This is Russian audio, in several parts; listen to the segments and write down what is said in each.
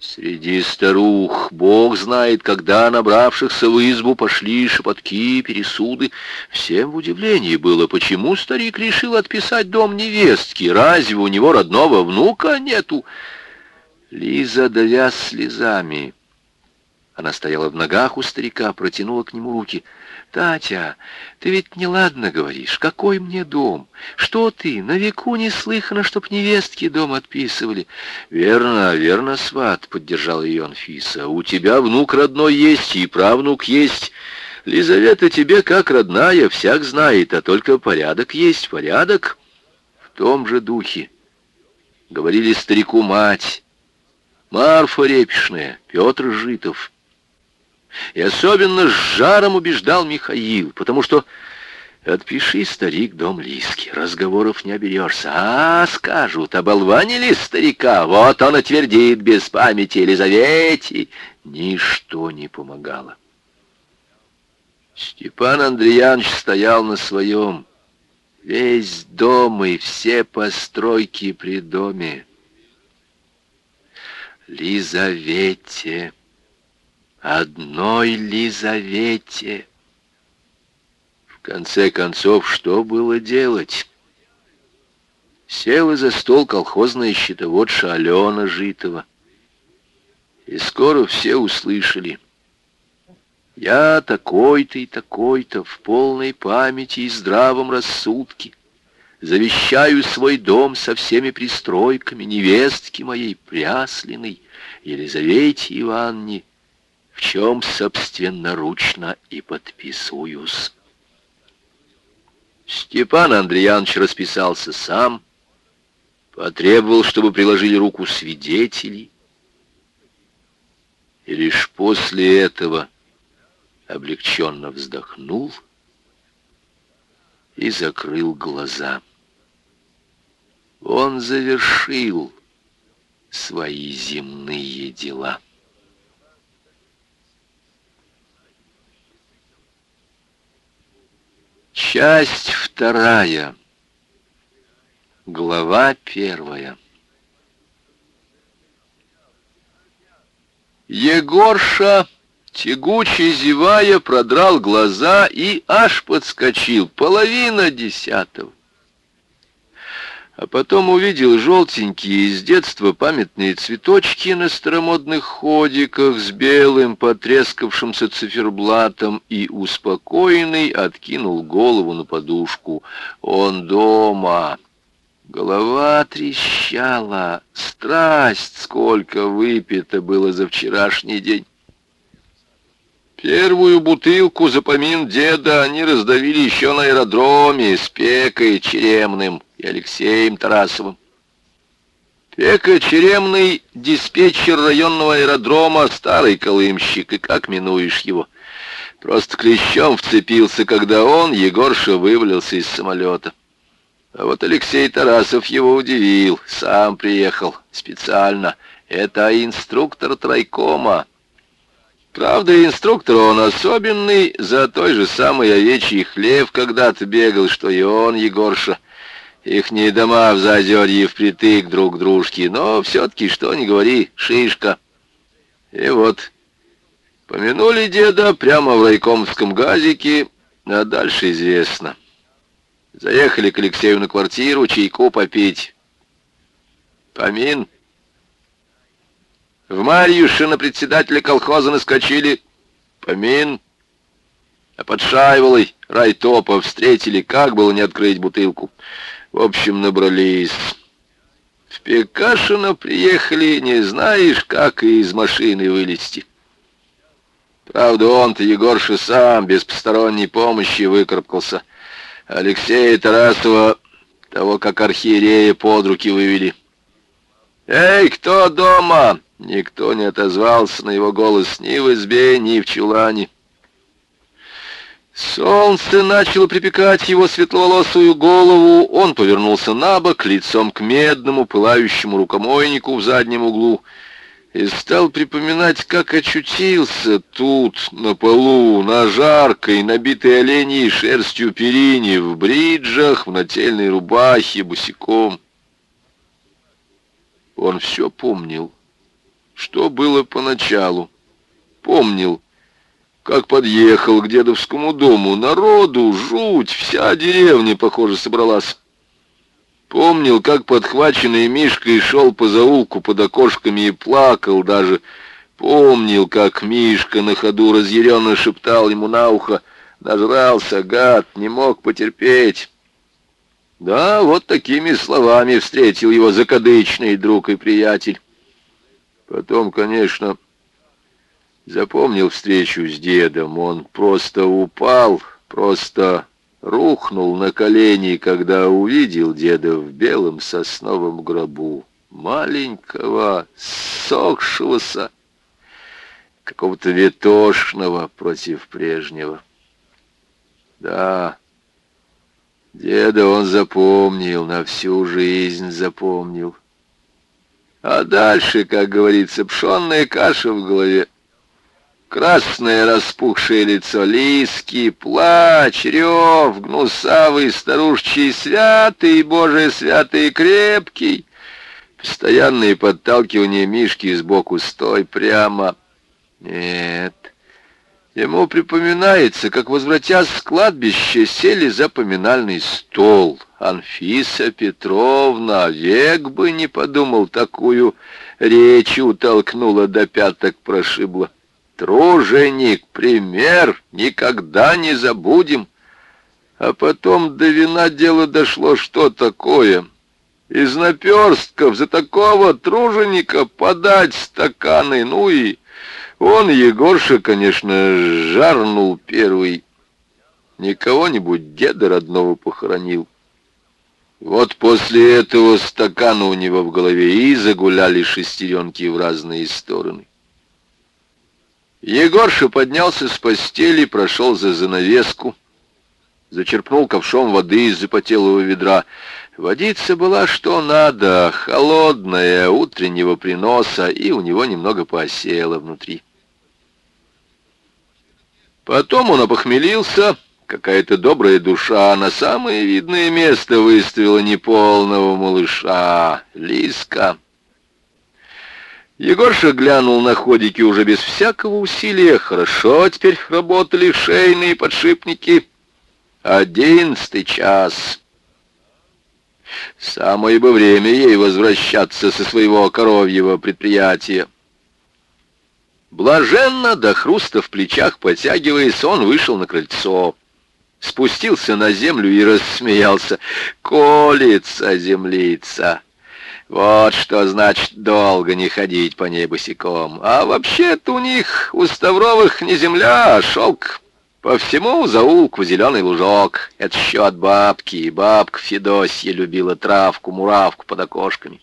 Среди старух, бог знает, когда набравшихся в избу пошли шепотки, пересуды. Всем в удивлении было, почему старик решил отписать дом невестки. Разве у него родного внука нету? Лиза, давя слезами, она стояла в ногах у старика, протянула к нему руки. «Татя, ты ведь неладно говоришь. Какой мне дом? Что ты? На веку не слыхано, чтоб невестки дом отписывали». «Верно, верно, сват», — поддержал ее Анфиса. «У тебя внук родной есть и правнук есть. Лизавета тебе как родная, всяк знает, а только порядок есть, порядок». В том же духе говорили старику мать, Марфа Репишная, Петр Житов — и особенно с жаром убеждал Михаил, потому что «Отпиши, старик, дом Лиски, разговоров не оберешься. А, скажут, оболванили старика, вот он отвердит без памяти Елизавете». Ничто не помогало. Степан Андреянович стоял на своем. Весь дом и все постройки при доме. Лизавете одной Лизавете. В конце концов, что было делать? Села за стол колхозная счетоводша Алена Житова. И скоро все услышали. Я такой-то и такой-то в полной памяти и здравом рассудке завещаю свой дом со всеми пристройками невестки моей прясленной Елизавете Ивановне чем собственноручно и подписуюсь. Степан Андреянович расписался сам, потребовал, чтобы приложили руку свидетелей, и лишь после этого облегченно вздохнул и закрыл глаза. Он завершил свои земные дела. Часть вторая. Глава первая. Егорша, тягуче зевая, продрал глаза и аж подскочил. Половина десятого а потом увидел желтенькие из детства памятные цветочки на старомодных ходиках с белым потрескавшимся циферблатом и успокоенный откинул голову на подушку. Он дома. Голова трещала, страсть сколько выпито было за вчерашний день. Первую бутылку за помин деда они раздавили еще на аэродроме с Пекой Черемным и Алексеем Тарасовым. Пека Черемный, диспетчер районного аэродрома, старый колымщик, и как минуешь его. Просто клещом вцепился, когда он, Егорша, вывалился из самолета. А вот Алексей Тарасов его удивил, сам приехал специально. Это инструктор тройкома, Правда, инструктор он особенный, за той же самой овечий хлев когда-то бегал, что и он, Егорша. Ихние дома в Зазерье впритык друг к дружке, но все-таки, что ни говори, шишка. И вот, помянули деда прямо в райкомском газике, а дальше известно. Заехали к Алексею на квартиру чайку попить. Помин в Марьюше на председателя колхоза наскочили. Помин. А под Шаеволой райтопа встретили, как было не открыть бутылку. В общем, набрались. В Пекашино приехали, не знаешь, как из машины вылезти. Правда, он-то, Егорша, сам без посторонней помощи выкарабкался. Алексея Тарасова, того, как архиерея под руки вывели. «Эй, кто дома?» Никто не отозвался на его голос ни в избе, ни в чулане. Солнце начало припекать его светловолосую голову. Он повернулся на бок, лицом к медному, пылающему рукомойнику в заднем углу, и стал припоминать, как очутился тут, на полу, на жаркой, набитой оленей шерстью перине, в бриджах, в нательной рубахе, босиком. Он все помнил что было поначалу. Помнил, как подъехал к дедовскому дому. Народу, жуть, вся деревня, похоже, собралась. Помнил, как подхваченный Мишкой шел по заулку под окошками и плакал даже. Помнил, как Мишка на ходу разъяренно шептал ему на ухо. Нажрался, гад, не мог потерпеть. Да, вот такими словами встретил его закадычный друг и приятель. Потом, конечно, запомнил встречу с дедом. Он просто упал, просто рухнул на колени, когда увидел деда в белом сосновом гробу. Маленького, сохшегося, какого-то ветошного против прежнего. Да, деда он запомнил, на всю жизнь запомнил. А дальше, как говорится, пшенная каша в голове. Красное распухшее лицо Лиски, плач, рев, гнусавый старушчий святый, боже святый крепкий. Постоянные подталкивания Мишки сбоку «Стой прямо!» Нет. Ему припоминается, как, возвратясь с кладбища, сели за поминальный стол. Анфиса Петровна век бы не подумал, такую речь утолкнула до пяток прошибла. Труженик, пример, никогда не забудем. А потом до вина дело дошло, что такое. Из наперстков за такого труженика подать стаканы, ну и... Он, Егорша, конечно, жарнул первый. Не кого-нибудь деда родного похоронил. Вот после этого стакана у него в голове и загуляли шестеренки в разные стороны. Егорша поднялся с постели, прошел за занавеску, зачерпнул ковшом воды из запотелого ведра. Водица была что надо, холодная, утреннего приноса, и у него немного поосела внутри. Потом он опохмелился, какая-то добрая душа на самое видное место выставила неполного малыша, Лиска. Егорша глянул на ходики уже без всякого усилия. Хорошо теперь работали шейные подшипники. Одиннадцатый час. Самое бы время ей возвращаться со своего коровьего предприятия. Блаженно до хруста в плечах потягиваясь, он вышел на крыльцо. Спустился на землю и рассмеялся. «Колется землица!» Вот что значит долго не ходить по ней босиком. А вообще-то у них, у Ставровых, не земля, а шелк. По всему заулку зеленый лужок. Это еще от бабки. И бабка Федосья любила травку-муравку под окошками.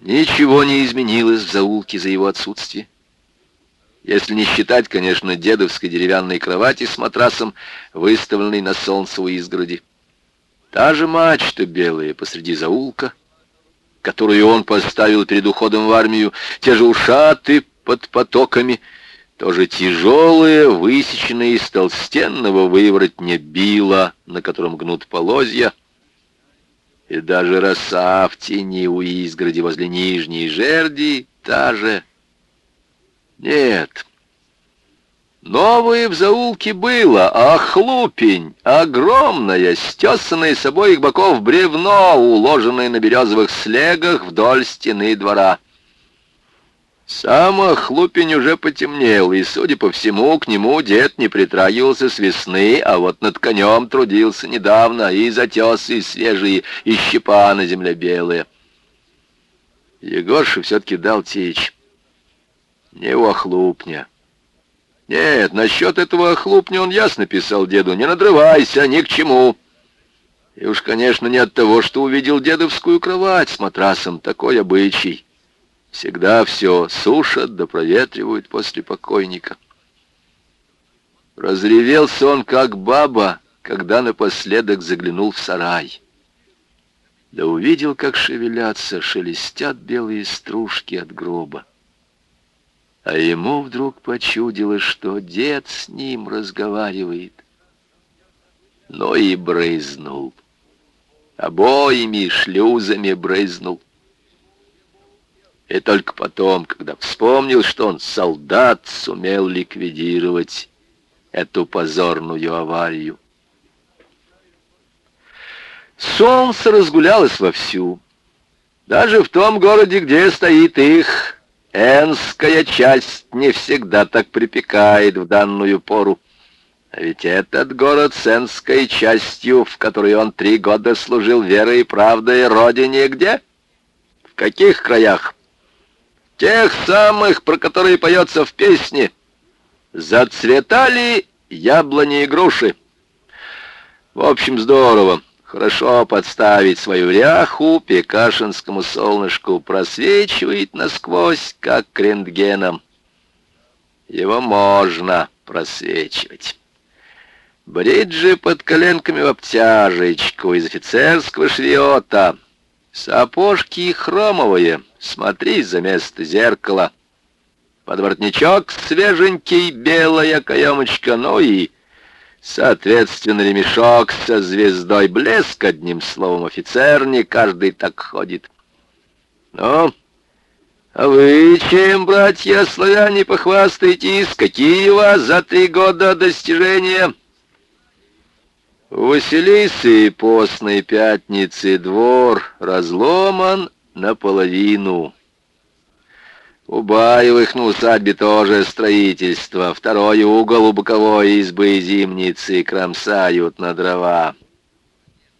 Ничего не изменилось в заулке за его отсутствие. Если не считать, конечно, дедовской деревянной кровати с матрасом, выставленной на солнце у изгороди. Та же мачта белая посреди заулка, которую он поставил перед уходом в армию, те же ушаты под потоками, тоже тяжелые, высеченные из толстенного выворотня била, на котором гнут полозья, и даже роса в тени у изгороди возле нижней жерди та же. Нет, новое в заулке было, а хлупень, огромное, стесанное с обоих боков бревно, уложенное на березовых слегах вдоль стены двора. Сам хлупень уже потемнел, и, судя по всему, к нему дед не притрагивался с весны, а вот над конем трудился недавно, и затесы свежие, и щепа на земле белые. Егорша все-таки дал течь. Не у охлупня. Нет, насчет этого охлупня он ясно писал деду, не надрывайся, ни к чему. И уж, конечно, не от того, что увидел дедовскую кровать с матрасом, такой обычай. Всегда все сушат да проветривают после покойника. Разревелся он, как баба, когда напоследок заглянул в сарай. Да увидел, как шевелятся, шелестят белые стружки от гроба. А ему вдруг почудилось, что дед с ним разговаривает. Но и брызнул. Обоими шлюзами брызнул. И только потом, когда вспомнил, что он солдат, сумел ликвидировать эту позорную аварию. Солнце разгулялось вовсю. Даже в том городе, где стоит их Энская часть не всегда так припекает в данную пору. А ведь этот город с Энской частью, в которой он три года служил верой и правдой, родине где? В каких краях? Тех самых, про которые поется в песне. Зацветали яблони и груши. В общем, здорово. Хорошо подставить свою ряху пекашинскому солнышку. Просвечивает насквозь, как рентгеном. Его можно просвечивать. Бриджи под коленками в обтяжечку из офицерского швиота. Сапожки хромовые, смотри за место зеркала. Подворотничок свеженький, белая каемочка, ну и, соответственно, ремешок со звездой блеск, одним словом, офицер не каждый так ходит. Ну, а вы чем, братья славяне, похвастаетесь? Какие у вас за три года достижения?» У Василисы постной пятницы двор разломан наполовину. У Баевых на усадьбе тоже строительство. Второй угол у боковой избы зимницы кромсают на дрова.